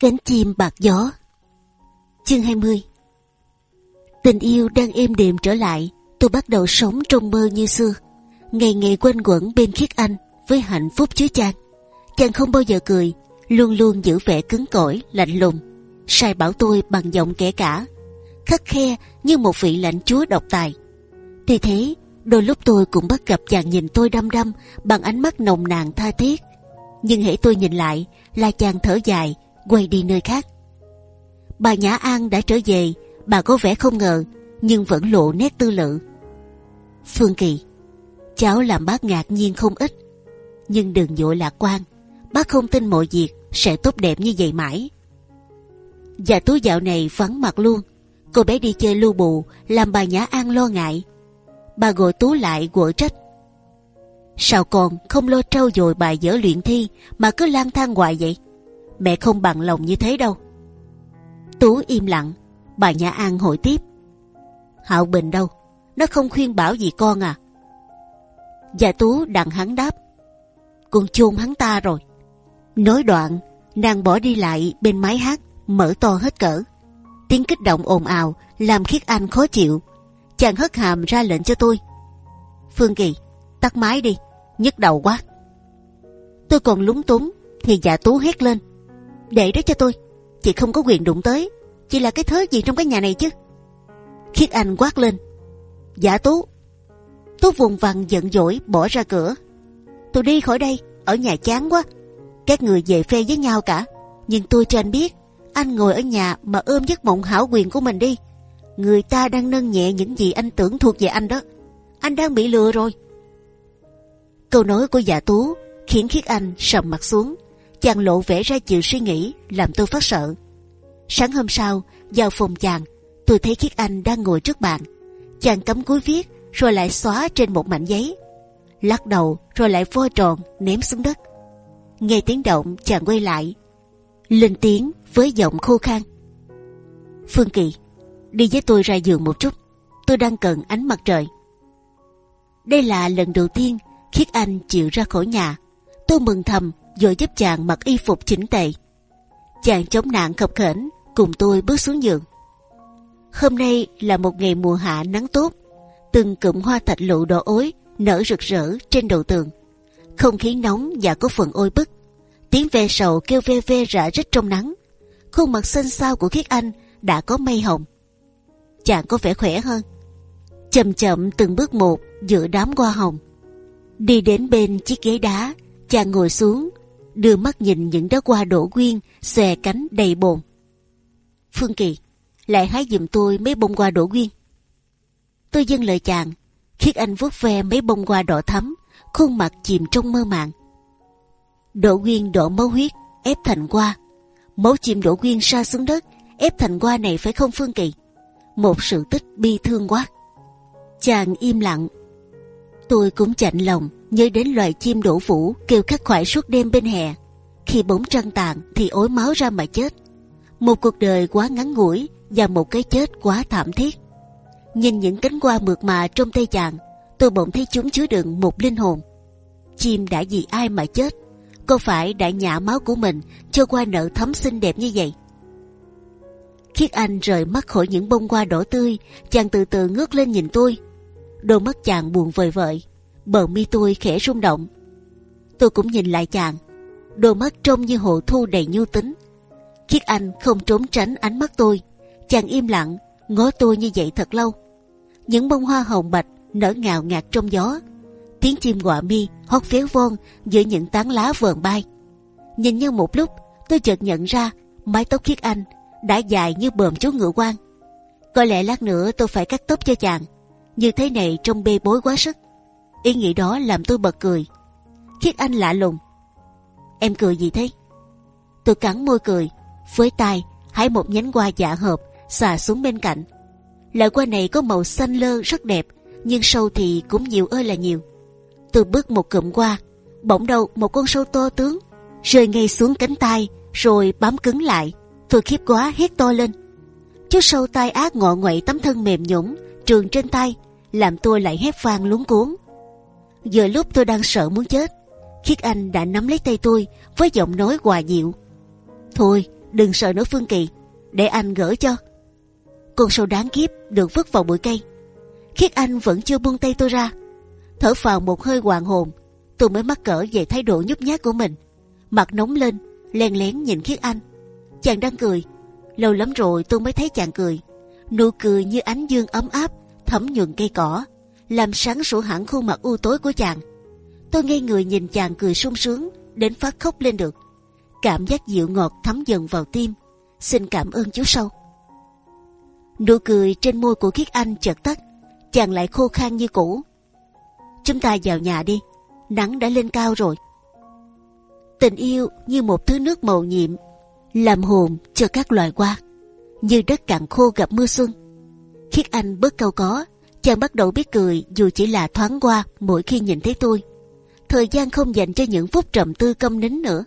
Cánh chim bạc gió. Chương 20 Tình yêu đang êm đềm trở lại Tôi bắt đầu sống trong mơ như xưa. Ngày ngày quanh quẩn bên khiết anh Với hạnh phúc chứa chan. Chàng không bao giờ cười Luôn luôn giữ vẻ cứng cỏi, lạnh lùng. Sai bảo tôi bằng giọng kẻ cả. Khắc khe như một vị lãnh chúa độc tài. Tuy thế Đôi lúc tôi cũng bắt gặp chàng nhìn tôi đăm đăm Bằng ánh mắt nồng nàn tha thiết. Nhưng hễ tôi nhìn lại Là chàng thở dài Quay đi nơi khác. Bà Nhã An đã trở về, Bà có vẻ không ngờ, Nhưng vẫn lộ nét tư lự. Phương Kỳ, Cháu làm bác ngạc nhiên không ít, Nhưng đừng vội lạc quan, Bác không tin mọi việc Sẽ tốt đẹp như vậy mãi. Và túi dạo này vắng mặt luôn, Cô bé đi chơi lưu bù Làm bà Nhã An lo ngại. Bà gọi Tú lại quở trách. Sao còn không lo trau dồi bài dở luyện thi Mà cứ lang thang hoài vậy? Mẹ không bằng lòng như thế đâu. Tú im lặng, Bà Nhã An hỏi tiếp. Hạo Bình đâu? Nó không khuyên bảo gì con à? Và Tú đặng hắn đáp. Con chôn hắn ta rồi. Nói đoạn, Nàng bỏ đi lại bên máy hát, Mở to hết cỡ. Tiếng kích động ồn ào, Làm khiết anh khó chịu. Chàng hất hàm ra lệnh cho tôi. Phương Kỳ, Tắt máy đi, nhức đầu quá. Tôi còn lúng túng, Thì dạ Tú hét lên. Để đó cho tôi. Chị không có quyền đụng tới. Chị là cái thớ gì trong cái nhà này chứ? Khiết Anh quát lên. Giả Tú. Tú vùng vằng giận dỗi bỏ ra cửa. Tôi đi khỏi đây, Ở nhà chán quá. Các người về phe với nhau cả. Nhưng tôi cho anh biết, Anh ngồi ở nhà mà ôm giấc mộng hảo quyền của mình đi. Người ta đang nâng nhẹ những gì anh tưởng thuộc về anh đó. Anh đang bị lừa rồi. Câu nói của giả Tú Khiến Khiết Anh sầm mặt xuống chàng lộ vẻ ra chịu suy nghĩ, làm tôi phát sợ. Sáng hôm sau, vào phòng chàng, tôi thấy khiết anh đang ngồi trước bàn. Chàng cắm cúi viết, rồi lại xóa trên một mảnh giấy. Lắc đầu, rồi lại vo tròn, ném xuống đất. Nghe tiếng động, chàng quay lại. Lên tiếng với giọng khô khan. Phương kỳ, đi với tôi ra giường một chút. Tôi đang cần ánh mặt trời. Đây là lần đầu tiên khiết anh chịu ra khỏi nhà. Tôi mừng thầm rồi giúp chàng mặc y phục chỉnh tề. Chàng chống nạn khập khểnh cùng tôi bước xuống giường. Hôm nay là một ngày mùa hạ nắng tốt, từng cụm hoa thạch lụ đỏ ối nở rực rỡ trên đầu tường. Không khí nóng và có phần oi bức. Tiếng ve sầu kêu ve ve rã rít trong nắng. Khuôn mặt xanh xao của Khiết Anh đã có mây hồng. Chàng có vẻ khỏe hơn. Chậm chậm từng bước một giữa đám hoa hồng. Đi đến bên chiếc ghế đá, chàng ngồi xuống đưa mắt nhìn những đóa hoa đổ quyên xòe cánh đầy bồn. Phương Kỳ lại hái giùm tôi mấy bông hoa đổ quyên. Tôi dâng lời chàng, khiết anh vuốt ve mấy bông hoa đỏ thắm, khuôn mặt chìm trong mơ màng. Đổ quyên đổ máu huyết, ép thành hoa. Máu chìm đổ quyên sa xuống đất, ép thành hoa này phải không Phương Kỳ? Một sự tích bi thương quá. Chàng im lặng. Tôi cũng chạnh lòng nhớ đến loài chim đổ vũ kêu khắc khoải suốt đêm bên hè. Khi bóng trăng tàn thì ối máu ra mà chết. Một cuộc đời quá ngắn ngủi và một cái chết quá thảm thiết. Nhìn những cánh hoa mượt mà trong tay chàng, tôi bỗng thấy chúng chứa đựng một linh hồn. Chim đã vì ai mà chết? Có phải đã nhả máu của mình cho qua nợ thấm xinh đẹp như vậy? Khiết Anh rời mắt khỏi những bông hoa đỏ tươi, chàng từ từ ngước lên nhìn tôi. Đôi mắt chàng buồn vời vợi, bờ mi tôi khẽ rung động. Tôi cũng nhìn lại chàng, đôi mắt trông như hồ thu đầy nhu tính. Khiết Anh không trốn tránh ánh mắt tôi, chàng im lặng ngó tôi như vậy thật lâu. Những bông hoa hồng bạch nở ngào ngạt trong gió, tiếng chim quạ mi hót véo von giữa những tán lá vờn bay. Nhìn nhau một lúc, tôi chợt nhận ra mái tóc Khiết Anh đã dài như bờm chú ngựa quan. Có lẽ lát nữa tôi phải cắt tóc cho chàng, như thế này trông bê bối quá sức. Ý nghĩ đó làm tôi bật cười. Khiết Anh lạ lùng. Em cười gì thế? Tôi cắn môi cười, với tay hái một nhánh hoa dạ hợp xà xuống bên cạnh. Loại hoa này có màu xanh lơ rất đẹp, nhưng sâu thì cũng nhiều ơi là nhiều. Tôi bước một cụm qua, bỗng đâu một con sâu to tướng rơi ngay xuống cánh tay, rồi bám cứng lại. Tôi khiếp quá hét to lên. Chú sâu tai ác ngọ nguậy tấm thân mềm nhũng, trường trên tay, làm tôi lại hét vang luống cuốn. Giờ lúc tôi đang sợ muốn chết, Khiết Anh đã nắm lấy tay tôi với giọng nói hòa dịu. Thôi, đừng sợ nữa Phương Kỳ, để anh gỡ cho. Con sâu đáng kiếp được vứt vào bụi cây. Khiết Anh vẫn chưa buông tay tôi ra. Thở phào một hơi hoàng hồn, tôi mới mắc cỡ về thái độ nhút nhát của mình. Mặt nóng lên, len lén nhìn Khiết Anh. Chàng đang cười. Lâu lắm rồi tôi mới thấy chàng cười. Nụ cười như ánh dương ấm áp, thấm nhuần cây cỏ, làm sáng sủa hẳn khuôn mặt u tối của chàng. Tôi ngây người nhìn chàng cười sung sướng đến phát khóc lên được. Cảm giác dịu ngọt thấm dần vào tim. Xin cảm ơn chú sâu. Nụ cười trên môi của Khiết Anh chợt tắt, chàng lại khô khan như cũ. Chúng ta vào nhà đi, nắng đã lên cao rồi. Tình yêu như một thứ nước màu nhiệm, làm hồn cho các loài hoa, như đất cạn khô gặp mưa xuân. Khiết Anh bớt câu có, chàng bắt đầu biết cười dù chỉ là thoáng qua mỗi khi nhìn thấy tôi. Thời gian không dành cho những phút trầm tư câm nín nữa.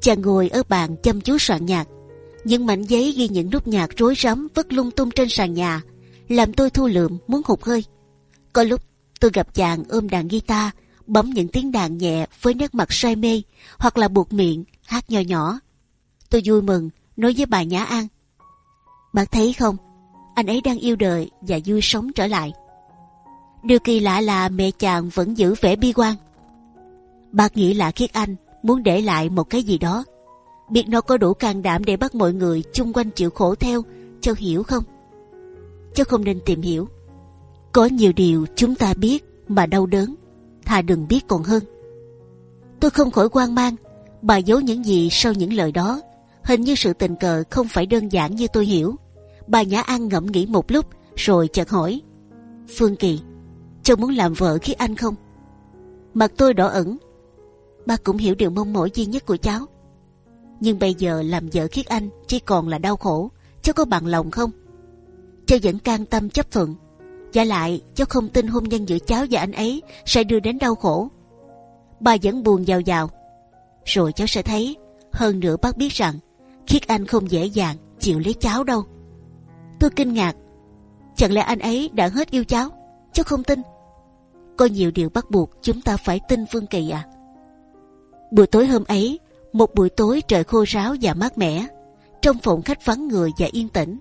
Chàng ngồi ở bàn chăm chú soạn nhạc, những mảnh giấy ghi những nốt nhạc rối rắm vất lung tung trên sàn nhà, làm tôi thu lượm muốn hụt hơi. Có lúc tôi gặp chàng ôm đàn guitar, bấm những tiếng đàn nhẹ với nét mặt say mê, hoặc là buộc miệng hát nhỏ nhỏ. Tôi vui mừng nói với bà Nhã An, bác thấy không, anh ấy đang yêu đời và vui sống trở lại. Điều kỳ lạ là mẹ chàng vẫn giữ vẻ bi quan. Bác nghĩ là Khiết Anh muốn để lại một cái gì đó. Biết nó có đủ can đảm để bắt mọi người chung quanh chịu khổ theo, cho hiểu không? Cho không nên tìm hiểu. Có nhiều điều chúng ta biết mà đau đớn thà đừng biết còn hơn. Tôi không khỏi quan mang, bà giấu những gì sau những lời đó. Hình như sự tình cờ không phải đơn giản như tôi hiểu bà nhã an ngẫm nghĩ một lúc, rồi chợt hỏi. Phương kỳ, cháu muốn làm vợ khi anh không? Mặt tôi đỏ ẩn bà cũng hiểu điều mong mỏi duy nhất của cháu. Nhưng bây giờ làm vợ khiết anh chỉ còn là đau khổ. Cháu có bằng lòng không? Cháu vẫn can tâm chấp thuận. Giả lại, cháu không tin hôn nhân giữa cháu và anh ấy sẽ đưa đến đau khổ. Bà vẫn buồn giàu giàu. Rồi cháu sẽ thấy, hơn nữa bác biết rằng khiết anh không dễ dàng chịu lấy cháu đâu tôi kinh ngạc chẳng lẽ anh ấy đã hết yêu cháu cháu không tin có nhiều điều bắt buộc chúng ta phải tin phương kỳ à buổi tối hôm ấy một buổi tối trời khô ráo và mát mẻ, trong phòng khách vắng người và yên tĩnh.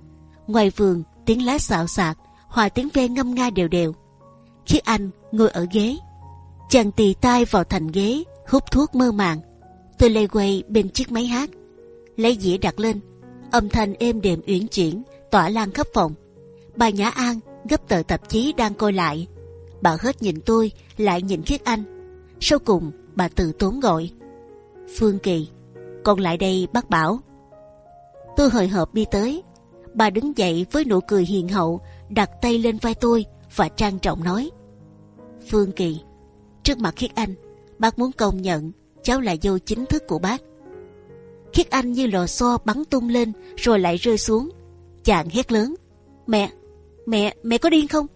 Ngoài vườn tiếng lá xạo xạc, hòa tiếng ve ngâm nga đều đều. Khi anh ngồi ở ghế, chàng tì tay vào thành ghế, hút thuốc mơ màng. Tôi lê quay bên chiếc máy hát, lấy dĩa đặt lên, âm thanh êm đềm uyển chuyển tỏa lan khắp phòng. Bà Nhã An gấp tờ tạp chí đang coi lại, bà hết nhìn tôi lại nhìn khiết anh. Sau cùng bà từ tốn gọi Phương Kỳ, con lại đây bác bảo. Tôi hồi hộp đi tới. Bà đứng dậy với nụ cười hiền hậu, đặt tay lên vai tôi và trang trọng nói: Phương Kỳ, trước mặt Khiết Anh, bác muốn công nhận cháu là dâu chính thức của bác. Khiết Anh như lò xo bắn tung lên rồi lại rơi xuống. Chàng hét lớn: Mẹ, mẹ, mẹ có điên không?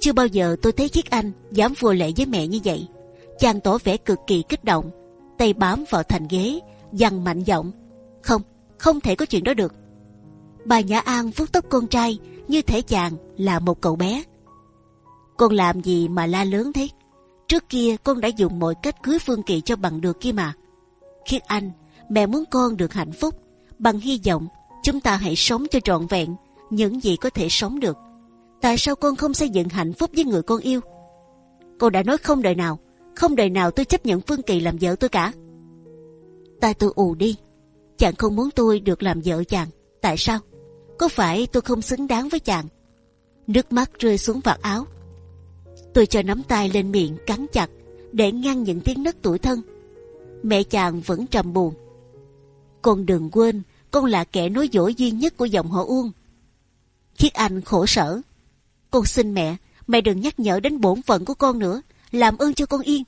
Chưa bao giờ tôi thấy chiếc Anh dám vô lệ với mẹ như vậy. Chàng tỏ vẻ cực kỳ kích động tay bám vào thành ghế, dằn mạnh giọng: không, không thể có chuyện đó được. Bà Nhã An vuốt tóc con trai như thể chàng là một cậu bé. Con làm gì mà la lớn thế? Trước kia con đã dùng mọi cách cưới Phương Kỳ cho bằng được kia mà. Khiết Anh, mẹ muốn con được hạnh phúc, bằng hy vọng chúng ta hãy sống cho trọn vẹn những gì có thể sống được. Tại sao con không xây dựng hạnh phúc với người con yêu? cô đã nói không đời nào không đời nào tôi chấp nhận Phương Kỳ làm vợ tôi cả. tại tôi ù đi. Chàng không muốn tôi được làm vợ chàng. Tại sao? Có phải tôi không xứng đáng với chàng? Nước mắt rơi xuống vạt áo. Tôi cho nắm tay lên miệng cắn chặt để ngăn những tiếng nấc tuổi thân. Mẹ chàng vẫn trầm buồn. Con đừng quên, con là kẻ nói dối duy nhất của dòng họ Uông. Khiết Anh khổ sở. Con xin mẹ, mẹ đừng nhắc nhở đến bổn phận của con nữa làm ơn cho con yên.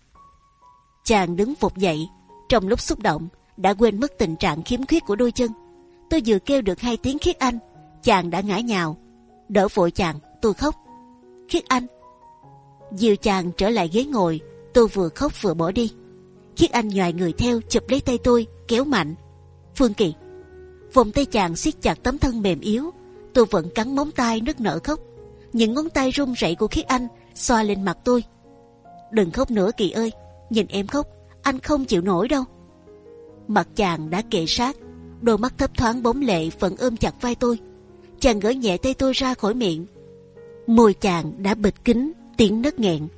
Chàng đứng phục dậy, trong lúc xúc động đã quên mất tình trạng khiếm khuyết của đôi chân. Tôi vừa kêu được hai tiếng khiết anh, chàng đã ngã nhào, đỡ vội chàng, tôi khóc. Khiết anh, dìu chàng trở lại ghế ngồi, tôi vừa khóc vừa bỏ đi. Khiết anh nhòi người theo chụp lấy tay tôi, kéo mạnh. Phương Kỳ, vòng tay chàng siết chặt tấm thân mềm yếu, tôi vẫn cắn móng tay nức nở khóc. Những ngón tay run rẩy của Khiết anh xoa lên mặt tôi đừng khóc nữa kỳ ơi nhìn em khóc anh không chịu nổi đâu mặt chàng đã kệ sát đôi mắt thấp thoáng bóng lệ vẫn ôm chặt vai tôi. Chàng gỡ nhẹ tay tôi ra khỏi miệng. Môi chàng đã bịt kín tiếng nấc nghẹn.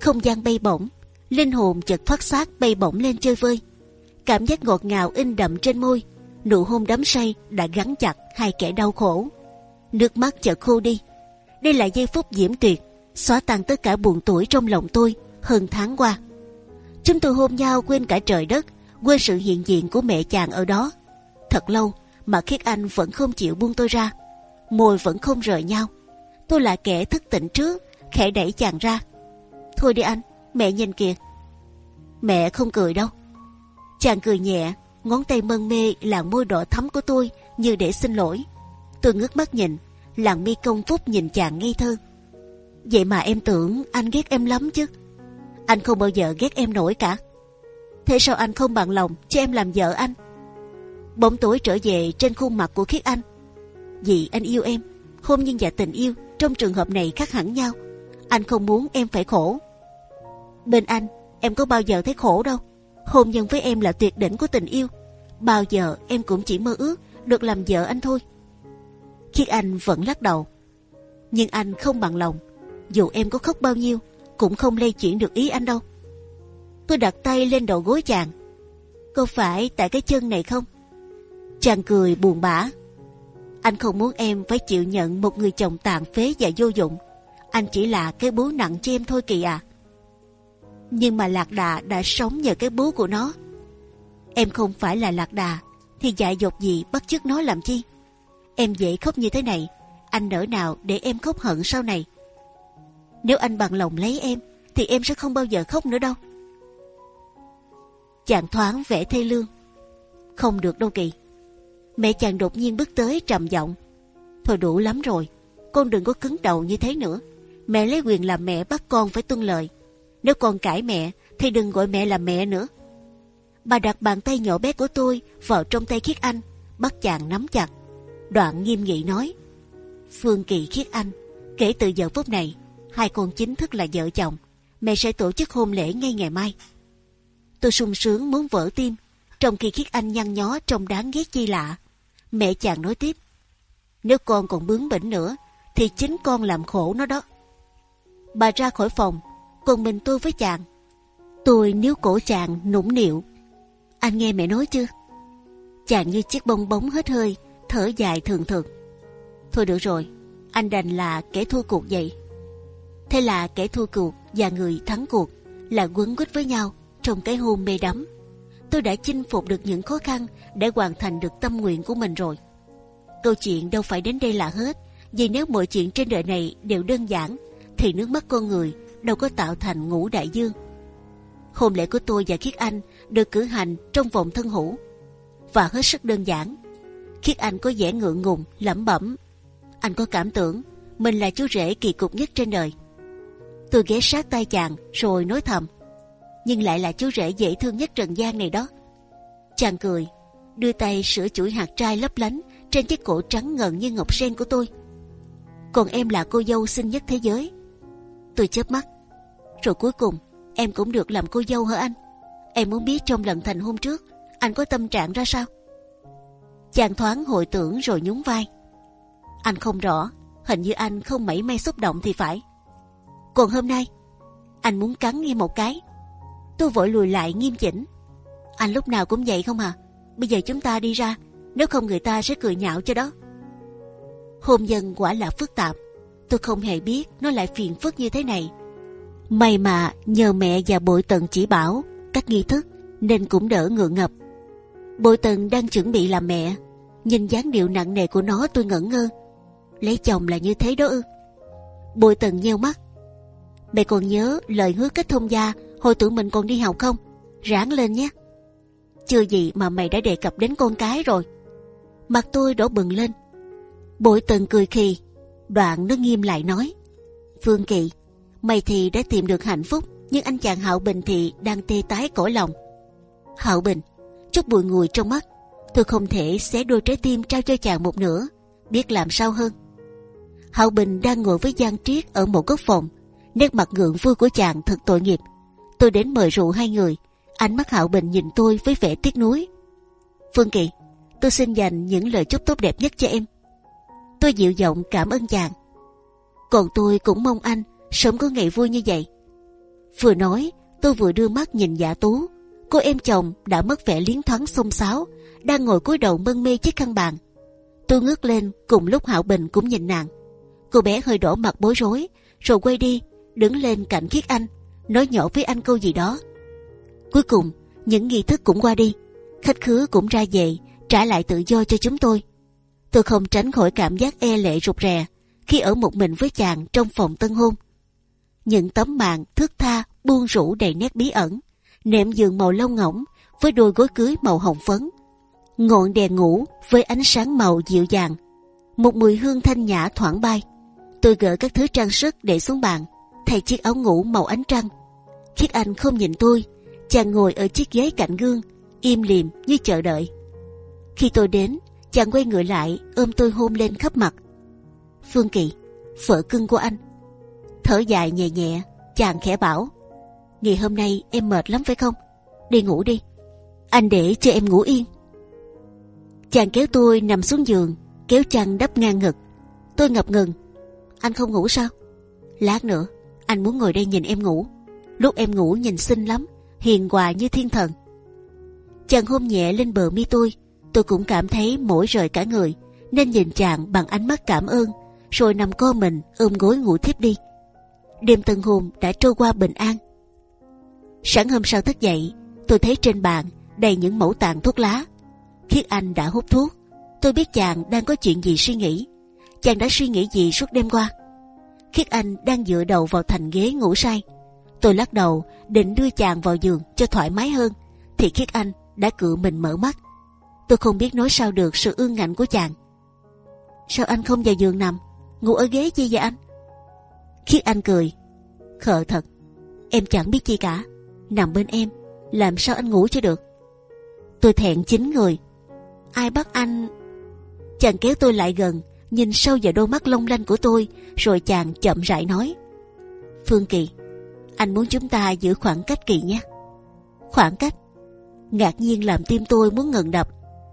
Không gian bay bổng, linh hồn chợt thoát xác bay bổng lên chơi vơi. Cảm giác ngọt ngào in đậm trên môi, nụ hôn đắm say đã gắn chặt hai kẻ đau khổ. Nước mắt chợt khô đi. Đây là giây phút diễm tuyệt, xóa tan tất cả buồn tuổi trong lòng tôi hơn tháng qua. Chúng tôi hôn nhau quên cả trời đất, quên sự hiện diện của mẹ chàng ở đó. Thật lâu mà Khiết Anh vẫn không chịu buông tôi ra, môi vẫn không rời nhau. Tôi là kẻ thức tỉnh trước, khẽ đẩy chàng ra. Thôi đi anh, mẹ nhìn kìa. Mẹ không cười đâu. Chàng cười nhẹ, ngón tay mân mê làn môi đỏ thắm của tôi như để xin lỗi. Tôi ngước mắt nhìn, làn mi công phúc nhìn chàng ngây thơ. Vậy mà em tưởng anh ghét em lắm chứ. Anh không bao giờ ghét em nổi cả. Thế sao anh không bằng lòng cho em làm vợ anh? Bóng tối trở về trên khuôn mặt của Khiết Anh. Vì anh yêu em, hôn nhân và tình yêu trong trường hợp này khác hẳn nhau. Anh không muốn em phải khổ. Bên anh, em có bao giờ thấy khổ đâu. Hôn nhân với em là tuyệt đỉnh của tình yêu. Bao giờ em cũng chỉ mơ ước được làm vợ anh thôi. Khiết Anh vẫn lắc đầu. Nhưng anh không bằng lòng. Dù em có khóc bao nhiêu, cũng không lay chuyển được ý anh đâu. Tôi đặt tay lên đầu gối chàng. Có phải tại cái chân này không? Chàng cười buồn bã. Anh không muốn em phải chịu nhận một người chồng tàn phế và vô dụng. Anh chỉ là cái bố nặng cho em thôi kỳ à. Nhưng mà lạc đà đã sống nhờ cái bố của nó. Em không phải là lạc đà, thì dại dột gì bắt chước nó làm chi? Em dễ khóc như thế này, anh nỡ nào để em khóc hận sau này? Nếu anh bằng lòng lấy em, thì em sẽ không bao giờ khóc nữa đâu. Chàng thoáng vẻ thê lương. Không được đâu kỳ. Mẹ chàng đột nhiên bước tới trầm giọng. Thôi đủ lắm rồi, con đừng có cứng đầu như thế nữa. Mẹ lấy quyền làm mẹ bắt con phải tuân lời. Nếu con cãi mẹ, thì đừng gọi mẹ là mẹ nữa. Bà đặt bàn tay nhỏ bé của tôi vào trong tay Khiết Anh, bắt chàng nắm chặt. Đoạn nghiêm nghị nói: Phương Kỳ Khiết Anh, kể từ giờ phút này, hai con chính thức là vợ chồng. Mẹ sẽ tổ chức hôn lễ ngay ngày mai. Tôi sung sướng muốn vỡ tim, trong khi Khiết Anh nhăn nhó trông đáng ghét chi lạ. Mẹ chàng nói tiếp, nếu con còn bướng bỉnh nữa, thì chính con làm khổ nó đó. Bà ra khỏi phòng, còn mình tôi với chàng. Tôi níu cổ chàng nũng nịu. Anh nghe mẹ nói chưa? Chàng như chiếc bông bóng hết hơi, thở dài thường thường. Thôi được rồi, anh đành là kẻ thua cuộc vậy. Thế là kẻ thua cuộc và người thắng cuộc là quấn quýt với nhau trong cái hôn mê đắm. Tôi đã chinh phục được những khó khăn để hoàn thành được tâm nguyện của mình rồi. Câu chuyện đâu phải đến đây là hết, vì nếu mọi chuyện trên đời này đều đơn giản, thì nước mắt con người đâu có tạo thành ngũ đại dương. Hôn lễ của tôi và Khiết Anh được cử hành trong vòng thân hữu và hết sức đơn giản. Khiết Anh có vẻ ngượng ngùng, lẩm bẩm. Anh có cảm tưởng mình là chú rể kỳ cục nhất trên đời. Tôi ghé sát tay chàng rồi nói thầm, nhưng lại là chú rể dễ thương nhất trần gian này đó. Chàng cười, đưa tay sửa chuỗi hạt trai lấp lánh trên chiếc cổ trắng ngần như ngọc sen của tôi. Còn em là cô dâu xinh nhất thế giới. Tôi chớp mắt, rồi cuối cùng em cũng được làm cô dâu hả anh? Em muốn biết trong lần thành hôn trước anh có tâm trạng ra sao? Chàng thoáng hồi tưởng rồi nhún vai. Anh không rõ, hình như anh không mảy may xúc động thì phải. Còn hôm nay, anh muốn cắn nghe một cái. Tôi vội lùi lại nghiêm chỉnh. Anh lúc nào cũng vậy không à? Bây giờ chúng ta đi ra, nếu không người ta sẽ cười nhạo cho đó. Hôn nhân quả là phức tạp. Tôi không hề biết nó lại phiền phức như thế này. May mà nhờ mẹ và bội tần chỉ bảo cách nghi thức nên cũng đỡ ngượng ngập. Bội tần đang chuẩn bị làm mẹ, nhìn dáng điệu nặng nề của nó tôi ngẩn ngơ. Lấy chồng là như thế đó ư? Bội tần nheo mắt, Mẹ còn nhớ lời hứa kết thông gia hồi tụi mình còn đi học không? Ráng lên nhé. Chưa gì mà mày đã đề cập đến con cái rồi. Mặt tôi đổ bừng lên. Bội tần cười khì. Đoạn nó nghiêm lại nói. Phương Kỳ, mày thì đã tìm được hạnh phúc, nhưng anh chàng Hạo Bình thì đang tê tái cõi lòng. Hạo Bình, chút bụi ngùi trong mắt, tôi không thể xé đôi trái tim trao cho chàng một nửa, biết làm sao hơn. Hạo Bình đang ngồi với Giang Triết ở một góc phòng, nét mặt ngượng vui của chàng thật tội nghiệp. Tôi đến mời rượu hai người, ánh mắt Hạo Bình nhìn tôi với vẻ tiếc nuối. Phương Kỳ, tôi xin dành những lời chúc tốt đẹp nhất cho em. Tôi dịu giọng cảm ơn chàng. Còn tôi cũng mong anh sớm có ngày vui như vậy. Vừa nói, tôi vừa đưa mắt nhìn Dạ Tú. Cô em chồng đã mất vẻ liến thoáng xông xáo, đang ngồi cúi đầu mân mê chiếc khăn bàn. Tôi ngước lên cùng lúc Hạo Bình cũng nhìn nàng. Cô bé hơi đỏ mặt bối rối, rồi quay đi, đứng lên cạnh Khiết Anh, nói nhỏ với anh câu gì đó. Cuối cùng, những nghi thức cũng qua đi, khách khứa cũng ra về, trả lại tự do cho chúng tôi. Tôi không tránh khỏi cảm giác e lệ rụt rè khi ở một mình với chàng trong phòng tân hôn. Những tấm màn thước tha buông rũ đầy nét bí ẩn, nệm giường màu lông ngỗng với đôi gối cưới màu hồng phấn, ngọn đèn ngủ với ánh sáng màu dịu dàng, một mùi hương thanh nhã thoảng bay. Tôi gỡ các thứ trang sức để xuống bàn, thay chiếc áo ngủ màu ánh trăng. Khiết Anh không nhìn tôi, chàng ngồi ở chiếc ghế cạnh gương, im lìm như chờ đợi. Khi tôi đến, chàng quay người lại ôm tôi hôn lên khắp mặt. Phương Kỳ, vợ cưng của anh. Thở dài nhẹ nhẹ, chàng khẽ bảo: ngày hôm nay em mệt lắm phải không? Đi ngủ đi, anh để cho em ngủ yên. Chàng kéo tôi nằm xuống giường, kéo chăn đắp ngang ngực. Tôi ngập ngừng. Anh không ngủ sao? Lát nữa, anh muốn ngồi đây nhìn em ngủ. Lúc em ngủ nhìn xinh lắm, hiền hòa như thiên thần. Chàng hôn nhẹ lên bờ mi tôi, tôi cũng cảm thấy mỏi rời cả người, nên nhìn chàng bằng ánh mắt cảm ơn, rồi nằm co mình ôm gối ngủ thiếp đi. Đêm tân hôn đã trôi qua bình an. Sáng hôm sau thức dậy, tôi thấy trên bàn đầy những mẫu tàn thuốc lá. Khiết Anh đã hút thuốc. Tôi biết chàng đang có chuyện gì suy nghĩ. Chàng đã suy nghĩ gì suốt đêm qua? Khiết Anh đang dựa đầu vào thành ghế ngủ say. Tôi lắc đầu định đưa chàng vào giường cho thoải mái hơn, thì Khiết Anh đã cựa mình mở mắt. Tôi không biết nói sao được sự ương ngạnh của chàng. Sao anh không vào giường nằm, ngủ ở ghế chi vậy anh? Khiết Anh cười, khờ thật, em chẳng biết chi cả, nằm bên em, làm sao anh ngủ cho được? Tôi thẹn chính người, ai bắt anh? Chàng kéo tôi lại gần, nhìn sâu vào đôi mắt long lanh của tôi, rồi chàng chậm rãi nói: Phương Kỳ, anh muốn chúng ta giữ khoảng cách kỳ nhé. Khoảng cách? Ngạc nhiên làm tim tôi muốn ngừng đập.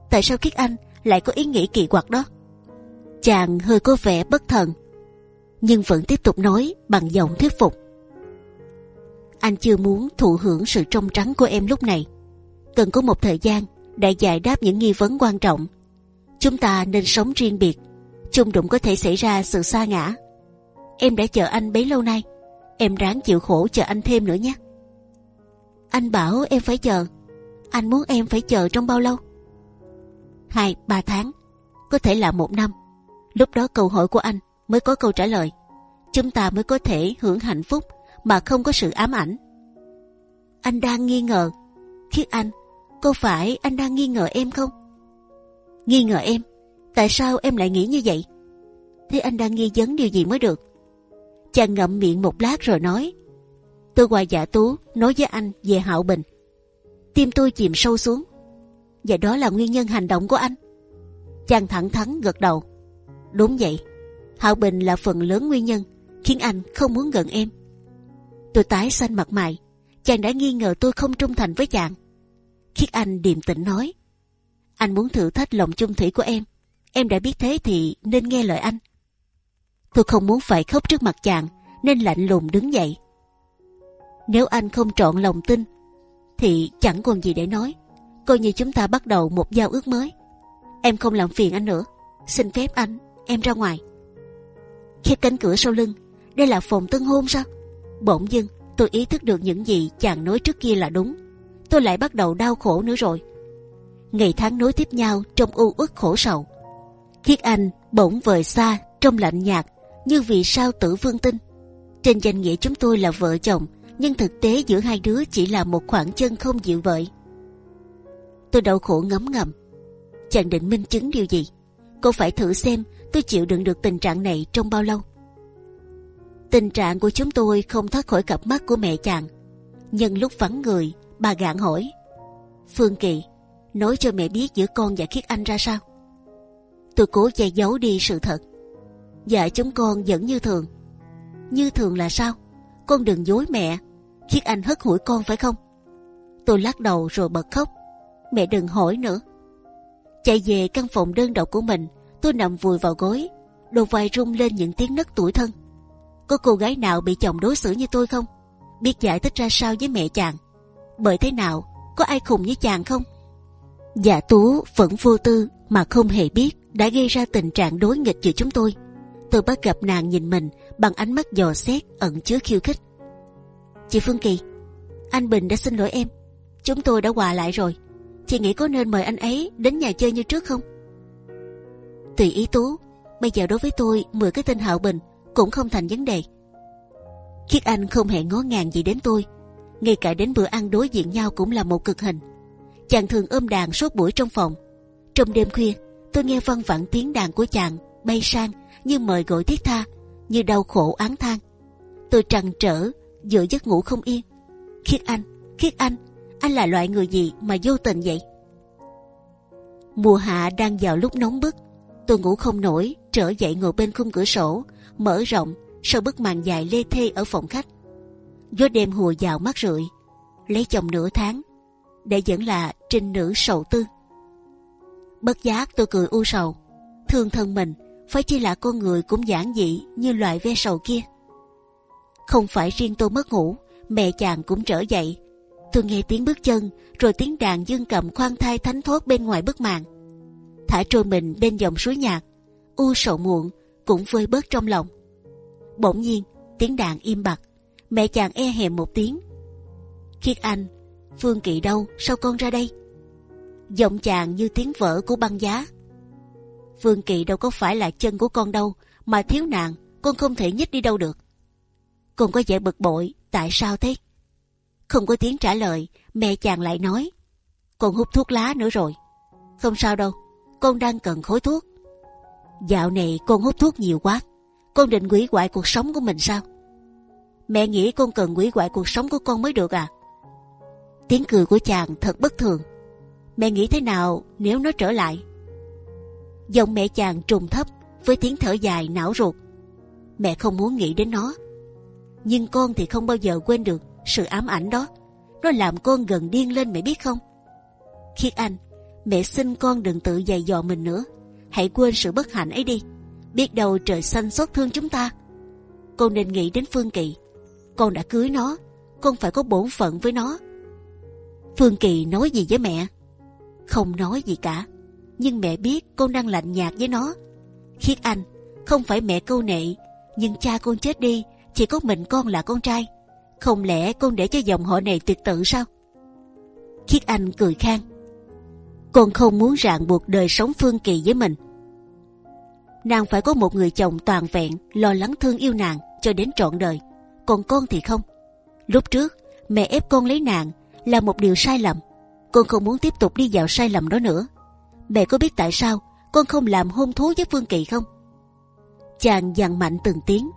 Tại sao Kiết Anh lại có ý nghĩ kỳ quặc đó? Chàng hơi có vẻ bất thần, nhưng vẫn tiếp tục nói bằng giọng thuyết phục. Anh chưa muốn thụ hưởng sự trong trắng của em lúc này. Cần có một thời gian để giải đáp những nghi vấn quan trọng. Chúng ta nên sống riêng biệt. Chung đụng có thể xảy ra sự xa ngã. Em đã chờ anh bấy lâu nay. Em ráng chịu khổ chờ anh thêm nữa nhé. Anh bảo em phải chờ. Anh muốn em phải chờ trong bao lâu? Hai, ba tháng. Có thể là một năm. Lúc đó câu hỏi của anh mới có câu trả lời. Chúng ta mới có thể hưởng hạnh phúc mà không có sự ám ảnh. Anh đang nghi ngờ. Khiết Anh, có phải anh đang nghi ngờ em không? Nghi ngờ em? Tại sao em lại nghĩ như vậy? Thế anh đang nghi vấn điều gì mới được? Chàng ngậm miệng một lát rồi nói. Tôi qua giả tú nói với anh về Hạo Bình. Tim tôi chìm sâu xuống. Và đó là nguyên nhân hành động của anh. Chàng thẳng thắn gật đầu. Đúng vậy. Hạo Bình là phần lớn nguyên nhân, khiến anh không muốn gần em. Tôi tái xanh mặt mày. Chàng đã nghi ngờ tôi không trung thành với chàng. Khiết Anh điềm tĩnh nói. Anh muốn thử thách lòng chung thủy của em. Em đã biết thế thì nên nghe lời anh. Tôi không muốn phải khóc trước mặt chàng, nên lạnh lùng đứng dậy. Nếu anh không trọn lòng tin, thì chẳng còn gì để nói. Coi như chúng ta bắt đầu một giao ước mới. Em không làm phiền anh nữa. Xin phép anh, em ra ngoài. khi cánh cửa sau lưng. Đây là phòng tân hôn sao? Bỗng dưng tôi ý thức được những gì chàng nói trước kia là đúng. Tôi lại bắt đầu đau khổ nữa rồi. Ngày tháng nối tiếp nhau trong u uất khổ sầu. Khiết Anh bỗng vời xa trong lạnh nhạt như vì sao tử vương tinh. Trên danh nghĩa chúng tôi là vợ chồng, nhưng thực tế giữa hai đứa chỉ là một khoảng chân không dịu vợi. Tôi đau khổ ngấm ngầm. Chàng định minh chứng điều gì? Cô phải thử xem tôi chịu đựng được tình trạng này trong bao lâu. Tình trạng của chúng tôi không thoát khỏi cặp mắt của mẹ chàng. Nhân lúc vắng người, bà gạn hỏi: Phương Kỳ, nói cho mẹ biết giữa con và Khiết Anh ra sao? Tôi cố che giấu đi sự thật. Dạ chúng con vẫn như thường. Như thường là sao? Con đừng dối mẹ. Khiết Anh hất hủi con phải không? Tôi lắc đầu rồi bật khóc. Mẹ đừng hỏi nữa. Chạy về căn phòng đơn độc của mình, tôi nằm vùi vào gối, đầu vai rung lên những tiếng nấc tuổi thân. Có cô gái nào bị chồng đối xử như tôi không? Biết giải thích ra sao với mẹ chàng? Bởi thế nào, có ai khùng với chàng không? Dạ Tú vẫn vô tư mà không hề biết đã gây ra tình trạng đối nghịch giữa chúng tôi. Tôi bắt gặp nàng nhìn mình bằng ánh mắt dò xét ẩn chứa khiêu khích. Chị Phương Kỳ, anh Bình đã xin lỗi em. Chúng tôi đã hòa lại rồi. Chị nghĩ có nên mời anh ấy đến nhà chơi như trước không? Tùy ý Tú. Bây giờ đối với tôi mười cái tên Hạo Bình cũng không thành vấn đề. Khiết Anh không hề ngó ngàng gì đến tôi. Ngay cả đến bữa ăn đối diện nhau cũng là một cực hình. Chàng thường ôm đàn suốt buổi trong phòng. Trong đêm khuya, tôi nghe văng vẳng tiếng đàn của chàng bay sang như mời gọi thiết tha, như đau khổ án than. Tôi trằn trở giữa giấc ngủ không yên. Khiết Anh, Khiết Anh, anh là loại người gì mà vô tình vậy? Mùa hạ đang vào lúc nóng bức, tôi ngủ không nổi, trở dậy ngồi bên khung cửa sổ, mở rộng sau bức màn dài lê thê ở phòng khách. Gió đêm hùa vào mắt rượi, lấy chồng nửa tháng, để vẫn là trinh nữ sầu tư. Bất giác tôi cười u sầu, thương thân mình, phải chi là con người cũng giản dị như loại ve sầu kia. Không phải riêng tôi mất ngủ, mẹ chàng cũng trở dậy. Tôi nghe tiếng bước chân, rồi tiếng đàn dương cầm khoan thai thánh thốt bên ngoài bức màn. Thả trôi mình bên dòng suối nhạc, u sầu muộn cũng vơi bớt trong lòng. Bỗng nhiên tiếng đàn im bặt, mẹ chàng e hèm một tiếng. Khiết Anh, Phương Kỵ đâu? Sao con ra đây? Giọng chàng như tiếng vỡ của băng giá. Phương Kỵ đâu có phải là chân của con đâu, mà thiếu nàng, con không thể nhích đi đâu được. Con có vẻ bực bội, tại sao thế? Không có tiếng trả lời, mẹ chàng lại nói, con hút thuốc lá nữa rồi. Không sao đâu, con đang cần khối thuốc. Dạo này con hút thuốc nhiều quá, con định hủy hoại cuộc sống của mình sao? Mẹ nghĩ con cần hủy hoại cuộc sống của con mới được à? Tiếng cười của chàng thật bất thường. Mẹ nghĩ thế nào nếu nó trở lại? Giọng mẹ chàng trùng thấp với tiếng thở dài não ruột. Mẹ không muốn nghĩ đến nó. Nhưng con thì không bao giờ quên được sự ám ảnh đó. Nó làm con gần điên lên mẹ biết không? Khiết Anh, mẹ xin con đừng tự dày dò mình nữa. Hãy quên sự bất hạnh ấy đi. Biết đâu trời xanh xót thương chúng ta. Con nên nghĩ đến Phương Kỳ. Con đã cưới nó, con phải có bổn phận với nó. Phương Kỳ nói gì với mẹ? Không nói gì cả. Nhưng mẹ biết con đang lạnh nhạt với nó. Khiết Anh, không phải mẹ câu nệ, nhưng cha con chết đi, chỉ có mình con là con trai. Không lẽ con để cho dòng họ này tuyệt tự sao? Khiết Anh cười khang. Con không muốn ràng buộc đời sống Phương Kỳ với mình. Nàng phải có một người chồng toàn vẹn, lo lắng thương yêu nàng cho đến trọn đời. Còn con thì không. Lúc trước, mẹ ép con lấy nàng là một điều sai lầm. Con không muốn tiếp tục đi vào sai lầm đó nữa. Mẹ có biết tại sao con không làm hôn thú với Phương Kỳ không? Chàng dằn mạnh từng tiếng,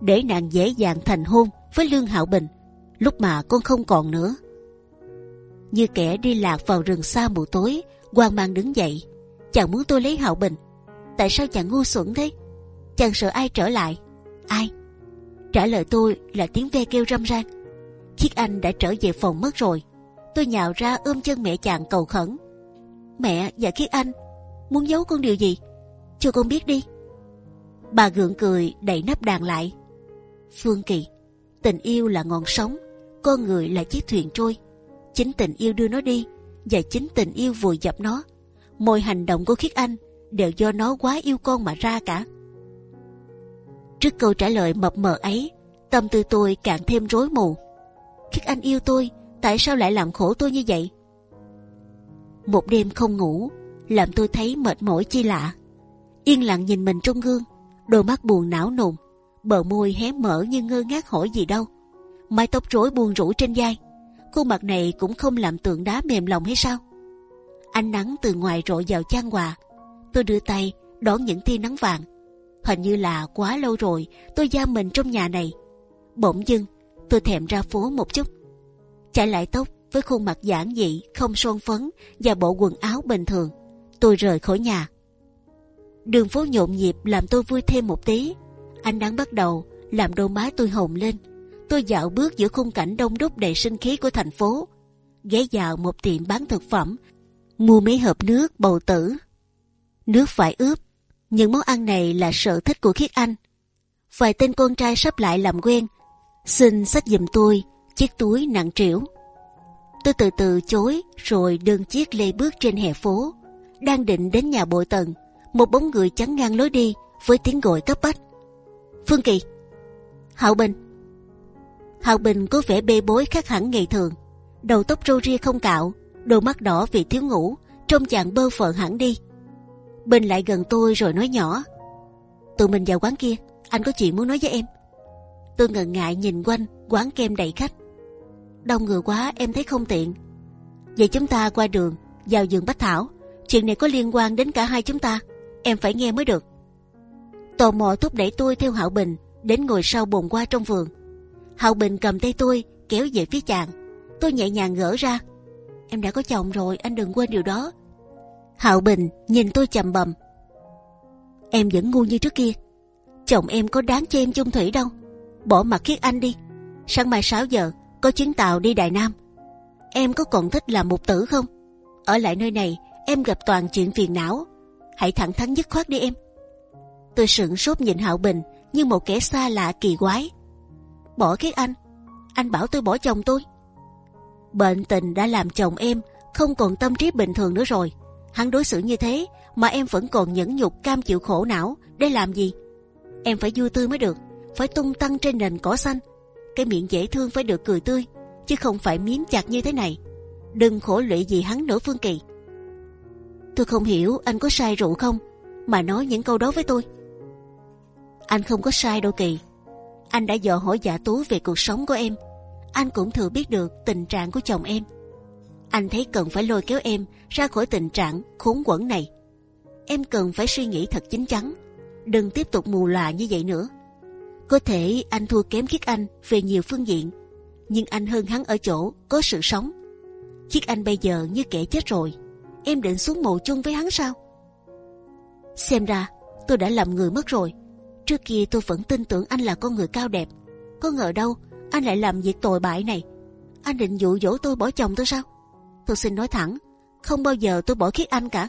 để nàng dễ dàng thành hôn với Lương Hạo Bình, lúc mà con không còn nữa. Như kẻ đi lạc vào rừng xa mù tối, hoang mang đứng dậy. Chàng muốn tôi lấy Hạo Bình. Tại sao chàng ngu xuẩn thế? Chàng sợ ai trở lại? Ai? Trả lời tôi là tiếng ve kêu râm ran. Khiết Anh đã trở về phòng mất rồi. Tôi nhào ra ôm chân mẹ chàng cầu khẩn. Mẹ và Khiết Anh muốn giấu con điều gì? Cho con biết đi. Bà gượng cười đẩy nắp đàn lại. Phương Kỳ, tình yêu là ngọn sóng, con người là chiếc thuyền trôi. Chính tình yêu đưa nó đi và chính tình yêu vùi dập nó. Mọi hành động của Khiết Anh đều do nó quá yêu con mà ra cả. Trước câu trả lời mập mờ ấy, tâm tư tôi càng thêm rối mù. Khiết Anh yêu tôi, tại sao lại làm khổ tôi như vậy? Một đêm không ngủ, làm tôi thấy mệt mỏi chi lạ. Yên lặng nhìn mình trong gương, đôi mắt buồn não nùng, bờ môi hé mở như ngơ ngác hỏi gì đâu. Mái tóc rối buồn rũ trên vai, khuôn mặt này cũng không làm tượng đá mềm lòng hay sao? Ánh nắng từ ngoài rọi vào chan hòa, tôi đưa tay đón những tia nắng vàng. Hình như là quá lâu rồi tôi giam mình trong nhà này. Bỗng dưng tôi thèm ra phố một chút, chạy lại tóc với khuôn mặt giản dị, không son phấn và bộ quần áo bình thường. Tôi rời khỏi nhà. Đường phố nhộn nhịp làm tôi vui thêm một tí. Ánh nắng bắt đầu làm đôi má tôi hồng lên. Tôi dạo bước giữa khung cảnh đông đúc đầy sinh khí của thành phố, ghé vào một tiệm bán thực phẩm, mua mấy hộp nước bầu tử Nước phải ướp. Những món ăn này là sở thích của Khiết Anh. Vài tên con trai sắp lại làm quen. Xin sách giùm tôi chiếc túi nặng trĩu. Tôi từ từ chối rồi đơn chiếc lê bước trên hè phố. Đang định đến nhà bội tần. Một bóng người chắn ngang lối đi với tiếng gọi cấp bách. Phương Kỳ. Hạo Bình. Hạo Bình có vẻ bê bối khác hẳn ngày thường. Đầu tóc râu ria không cạo, đôi mắt đỏ vì thiếu ngủ, trông chàng bơ phợn hẳn đi. Bình lại gần tôi rồi nói nhỏ. Tụi mình vào quán kia, anh có chuyện muốn nói với em. Tôi ngần ngại nhìn quanh, quán kem đầy khách. Đông người quá em thấy không tiện. Vậy chúng ta qua đường, vào giường Bách Thảo. Chuyện này có liên quan đến cả hai chúng ta. Em phải nghe mới được. Tò mò thúc đẩy tôi theo Hạo Bình đến ngồi sau bồn qua trong vườn. Hạo Bình cầm tay tôi kéo về phía chàng. Tôi nhẹ nhàng gỡ ra. Em đã có chồng rồi, anh đừng quên điều đó. Hạo Bình nhìn tôi chầm bầm. Em vẫn ngu như trước kia. Chồng em có đáng cho em chung thủy đâu. Bỏ mặt khiết anh đi. Sáng mai 6 giờ có chuyến tàu đi Đài Nam. Em có còn thích làm một tử không? Ở lại nơi này em gặp toàn chuyện phiền não. Hãy thẳng thắn dứt khoát đi em. Tôi sững sốt nhìn Hạo Bình như một kẻ xa lạ kỳ quái. Bỏ cái anh, anh bảo tôi bỏ chồng tôi. Bệnh tình đã làm chồng em không còn tâm trí bình thường nữa rồi. Hắn đối xử như thế mà em vẫn còn nhẫn nhục cam chịu khổ não để làm gì? Em phải vui tươi mới được, phải tung tăng trên nền cỏ xanh. Cái miệng dễ thương phải được cười tươi, chứ không phải miếm chặt như thế này. Đừng khổ lụy gì hắn nữa Phương Kỳ. Tôi không hiểu anh có sai rượu không mà nói những câu đó với tôi. Anh không có sai đâu Kỳ. Anh đã dò hỏi giả tú về cuộc sống của em. Anh cũng thừa biết được tình trạng của chồng em. Anh thấy cần phải lôi kéo em ra khỏi tình trạng khốn quẫn này. Em cần phải suy nghĩ thật chín chắn, đừng tiếp tục mù lòa như vậy nữa. Có thể anh thua kém Khiết Anh về nhiều phương diện, nhưng anh hơn hắn ở chỗ có sự sống. Khiết Anh bây giờ như kẻ chết rồi, em định xuống mộ chung với hắn sao? Xem ra tôi đã làm người mất rồi. Trước kia tôi vẫn tin tưởng anh là con người cao đẹp, có ngờ đâu anh lại làm việc tồi bại này. Anh định dụ dỗ tôi bỏ chồng tôi sao? Tôi xin nói thẳng, không bao giờ tôi bỏ khiết anh cả.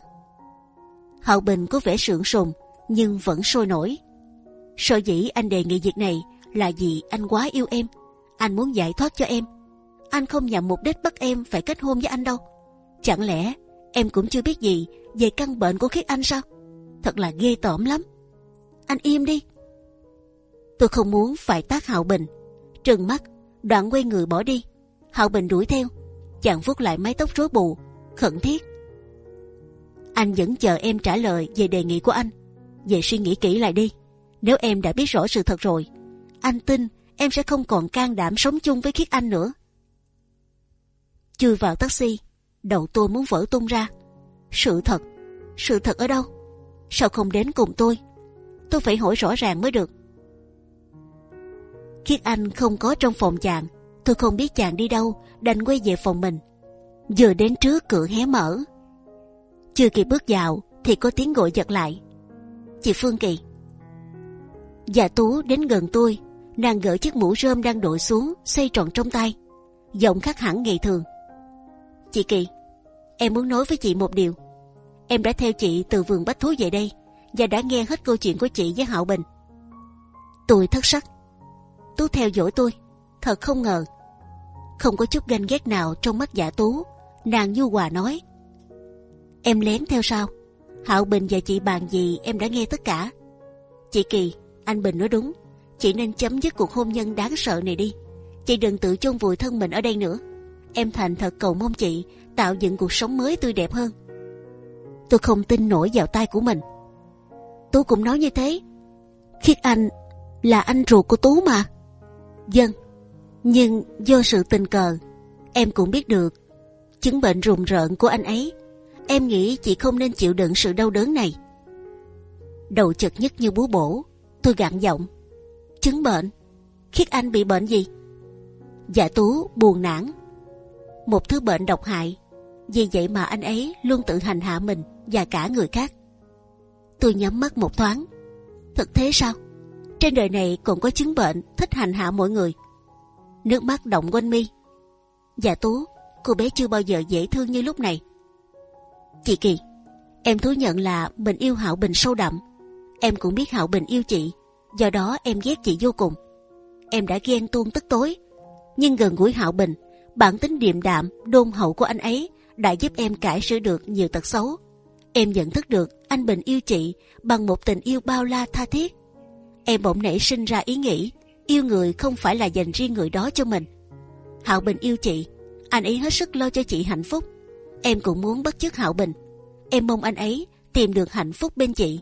Hậu Bình có vẻ sượng sùng nhưng vẫn sôi nổi. Sở dĩ anh đề nghị việc này là vì anh quá yêu em, anh muốn giải thoát cho em. Anh không nhằm mục đích bắt em phải kết hôn với anh đâu. Chẳng lẽ em cũng chưa biết gì về căn bệnh của khiết anh sao? Thật là ghê tởm lắm. Anh im đi. Tôi không muốn phải tác Hạo Bình. Trừng mắt, đoạn quay người bỏ đi. Hạo Bình đuổi theo, chàng vuốt lại mái tóc rối bù, khẩn thiết. Anh vẫn chờ em trả lời về đề nghị của anh. Về suy nghĩ kỹ lại đi. Nếu em đã biết rõ sự thật rồi, anh tin em sẽ không còn can đảm sống chung với Khiết Anh nữa. Chui vào taxi, đầu tôi muốn vỡ tung ra. Sự thật, sự thật ở đâu? Sao không đến cùng tôi? Tôi phải hỏi rõ ràng mới được. Khiết Anh không có trong phòng chàng, tôi không biết chàng đi đâu, đành quay về phòng mình. Vừa đến trước cửa hé mở, chưa kịp bước vào thì có tiếng gọi giật lại. Chị Phương Kỳ. Già Tú đến gần tôi, nàng gỡ chiếc mũ rơm đang đội xuống, xoay tròn trong tay, giọng khác hẳn ngày thường. Chị Kỳ, em muốn nói với chị một điều. Em đã theo chị từ vườn bách thú về đây và đã nghe hết câu chuyện của chị với Hạo Bình. Tôi thất sắc. Tú theo dõi tôi, thật không ngờ. Không có chút ganh ghét nào trong mắt giả Tú. Nàng nhu hòa nói: Em lén theo sau. Hạo Bình và chị bàn gì em đã nghe tất cả. Chị Kỳ, anh Bình nói đúng. Chị nên chấm dứt cuộc hôn nhân đáng sợ này đi. Chị đừng tự chôn vùi thân mình ở đây nữa. Em thành thật cầu mong chị tạo dựng cuộc sống mới tươi đẹp hơn. Tôi không tin nổi vào tay của mình. Tú cũng nói như thế. Khiết Anh là anh ruột của Tú mà. Dân, nhưng do sự tình cờ, em cũng biết được chứng bệnh rùng rợn của anh ấy Em nghĩ chị không nên chịu đựng sự đau đớn này. Đầu chật nhất như búa bổ, tôi gặn giọng. Chứng bệnh? Khiết Anh bị bệnh gì? Dạ Tú buồn nản. Một thứ bệnh độc hại. Vì vậy mà anh ấy luôn tự hành hạ mình và cả người khác. Tôi nhắm mắt một thoáng. Thực thế sao? Trên đời này còn có chứng bệnh thích hành hạ mọi người. Nước mắt động quanh mi. Dạ Tú, cô bé chưa bao giờ dễ thương như lúc này. Chị Kỳ, Em thú nhận là mình yêu Hạo Bình sâu đậm. Em cũng biết Hạo Bình yêu chị, do đó em ghét chị vô cùng. Em đã ghen tuông tức tối, nhưng gần gũi Hạo Bình, bản tính điềm đạm, đôn hậu của anh ấy đã giúp em cải sửa được nhiều tật xấu. Em nhận thức được anh Bình yêu chị bằng một tình yêu bao la tha thiết. Em bỗng nảy sinh ra ý nghĩ yêu người không phải là dành riêng người đó cho mình. Hạo Bình yêu chị, anh ấy hết sức lo cho chị hạnh phúc. Em cũng muốn bất chước Hạo Bình. Em mong anh ấy tìm được hạnh phúc bên chị.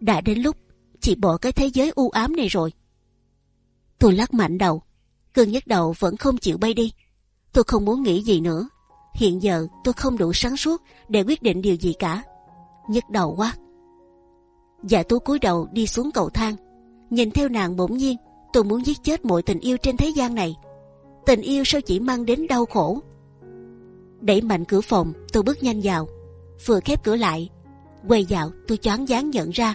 Đã đến lúc chị bỏ cái thế giới u ám này rồi. Tôi lắc mạnh đầu, cơn nhức đầu vẫn không chịu bay đi. Tôi không muốn nghĩ gì nữa. Hiện giờ tôi không đủ sáng suốt để quyết định điều gì cả. Nhức đầu quá. Dạ tú cúi đầu đi xuống cầu thang, nhìn theo nàng bỗng nhiên tôi muốn giết chết mọi tình yêu trên thế gian này. Tình yêu sao chỉ mang đến đau khổ? Đẩy mạnh cửa phòng, tôi bước nhanh vào. Vừa khép cửa lại, quay vào tôi choáng váng nhận ra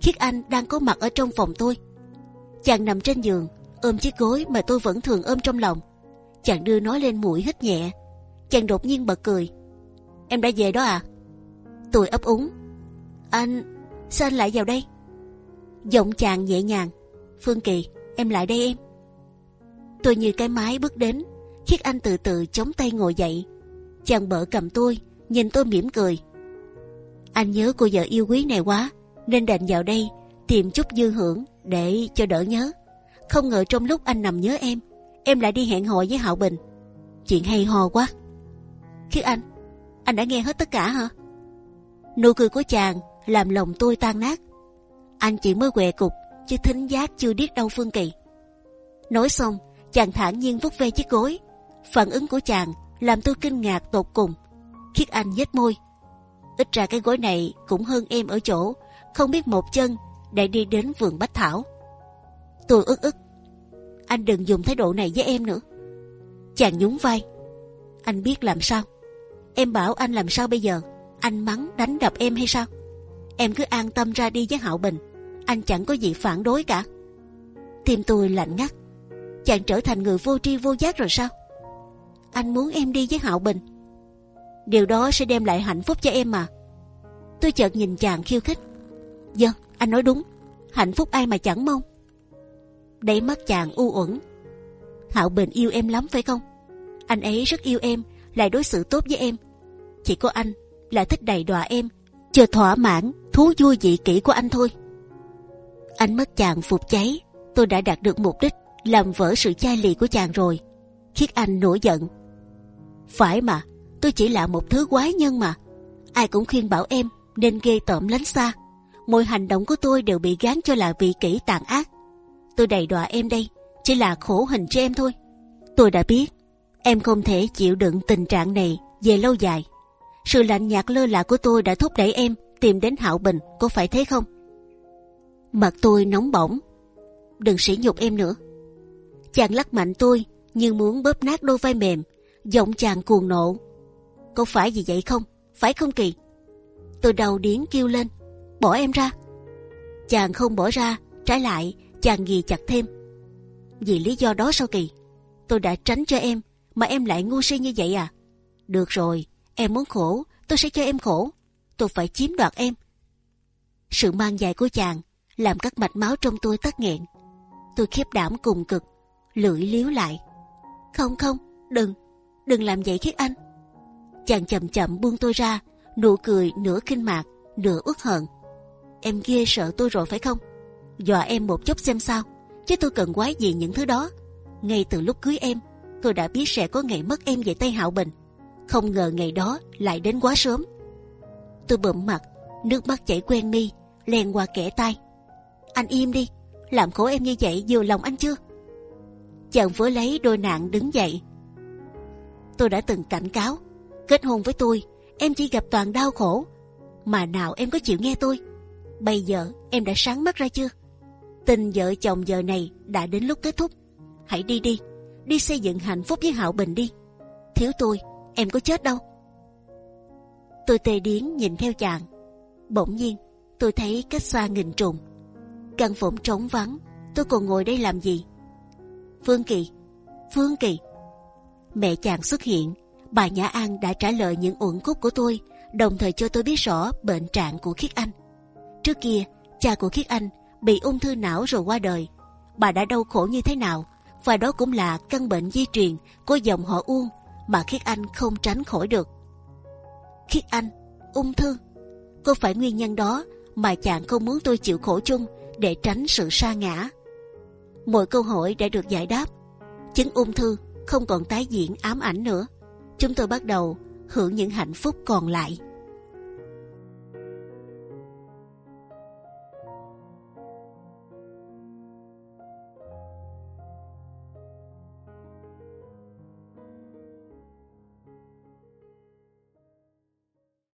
Khiết Anh đang có mặt ở trong phòng tôi. Chàng nằm trên giường, ôm chiếc gối mà tôi vẫn thường ôm trong lòng. Chàng đưa nó lên mũi hít nhẹ. Chàng đột nhiên bật cười. Em đã về đó à? Tôi ấp úng. Anh, sao anh lại vào đây? Giọng chàng nhẹ nhàng. Phương Kỳ, em lại đây em. Tôi như cái máy bước đến, Khiết Anh từ từ chống tay ngồi dậy. Chàng bỡ cầm tôi, nhìn tôi mỉm cười. Anh nhớ cô vợ yêu quý này quá, nên đành vào đây tìm chút dư hưởng để cho đỡ nhớ. Không ngờ trong lúc anh nằm nhớ em, em lại đi hẹn hò với Hạo Bình. Chuyện hay ho quá. Khiết Anh, anh đã nghe hết tất cả hả? Nụ cười của chàng làm lòng tôi tan nát. Anh chỉ mới què cục, chứ thính giác chưa biết đâu Phương Kỳ. Nói xong, chàng thản nhiên vút ve chiếc gối. Phản ứng của chàng làm tôi kinh ngạc tột cùng. Khiết Anh nhếch môi. Ít ra cái gối này cũng hơn em ở chỗ không biết một chân để đi đến vườn bách thảo. Tôi ức ức. Anh đừng dùng thái độ này với em nữa. Chàng nhún vai. Anh biết làm sao? Em bảo anh làm sao bây giờ? Anh mắng đánh đập em hay sao? Em cứ an tâm ra đi với Hạo Bình. Anh chẳng có gì phản đối cả. Tim tôi lạnh ngắt. Chàng trở thành người vô tri vô giác rồi sao? Anh muốn em đi với Hạo Bình. Điều đó sẽ đem lại hạnh phúc cho em mà. Tôi chợt nhìn chàng khiêu khích. Vâng, anh nói đúng. Hạnh phúc ai mà chẳng mong. đẩy mắt chàng u uẩn. Hạo Bình yêu em lắm phải không? Anh ấy rất yêu em, lại đối xử tốt với em. Chỉ có anh là thích đầy đọa em, chờ thỏa mãn thú vui dị kỷ của anh thôi. Ánh mắt chàng phục cháy, tôi đã đạt được mục đích làm vỡ sự chai lì của chàng rồi. khiến Anh nổi giận. Phải mà, tôi chỉ là một thứ quái nhân mà. Ai cũng khuyên bảo em nên ghê tởm lánh xa mọi hành động của tôi đều bị gán cho là vị kỷ tàn ác. Tôi đầy đọa em đây, chỉ là khổ hình cho em thôi. Tôi đã biết, em không thể chịu đựng tình trạng này về lâu dài. Sự lạnh nhạt lơ là của tôi đã thúc đẩy em tìm đến Hạo Bình, có phải thế không? Mặt tôi nóng bỏng. Đừng sỉ nhục em nữa. Chàng lắc mạnh tôi, như muốn bóp nát đôi vai mềm. Giọng chàng cuồng nộ. Có phải gì vậy không? Phải không Kỳ? Tôi đầu điến kêu lên bỏ em ra. Chàng không bỏ ra, trái lại chàng ghi chặt thêm. Vì lý do đó sao kỳ? Tôi đã tránh cho em, mà em lại ngu si như vậy à? Được rồi, em muốn khổ, tôi sẽ cho em khổ. Tôi phải chiếm đoạt em. Sự mang dài của chàng làm các mạch máu trong tôi tắc nghẹn. Tôi khiếp đảm cùng cực, lưỡi liếu lại. Không không, đừng, đừng làm vậy khiết anh. Chàng chậm chậm buông tôi ra, nụ cười nửa kinh mạc, nửa uất hận. Em ghê sợ tôi rồi phải không? Dọa em một chút xem sao. Chứ tôi cần quái gì những thứ đó. Ngay từ lúc cưới em, tôi đã biết sẽ có ngày mất em về tay Hạo Bình. Không ngờ ngày đó lại đến quá sớm. Tôi bụm mặt, nước mắt chảy quen mi, len qua kẽ tay. Anh im đi, làm khổ em như vậy vừa lòng anh chưa? Chàng vừa lấy đôi nạn đứng dậy. Tôi đã từng cảnh cáo, kết hôn với tôi, em chỉ gặp toàn đau khổ. Mà nào em có chịu nghe tôi? Bây giờ em đã sáng mắt ra chưa? Tình vợ chồng giờ này đã đến lúc kết thúc. Hãy đi đi, đi xây dựng hạnh phúc với Hạo Bình đi. Thiếu tôi, em có chết đâu. Tôi tê điếng nhìn theo chàng. Bỗng nhiên, tôi thấy cách xa nghìn trùng. Căn phòng trống vắng, tôi còn ngồi đây làm gì? Phương Kỳ, Phương Kỳ. Mẹ chàng xuất hiện, bà Nhã An đã trả lời những uẩn khúc của tôi, đồng thời cho tôi biết rõ bệnh trạng của Khiết Anh. Trước kia, cha của Khiết Anh bị ung thư não rồi qua đời. Bà đã đau khổ như thế nào và đó cũng là căn bệnh di truyền của dòng họ Uông mà Khiết Anh không tránh khỏi được. Khiết Anh, ung thư, có phải nguyên nhân đó mà chàng không muốn tôi chịu khổ chung để tránh sự sa ngã? Mọi câu hỏi đã được giải đáp. Chứng ung thư không còn tái diễn ám ảnh nữa. Chúng tôi bắt đầu hưởng những hạnh phúc còn lại.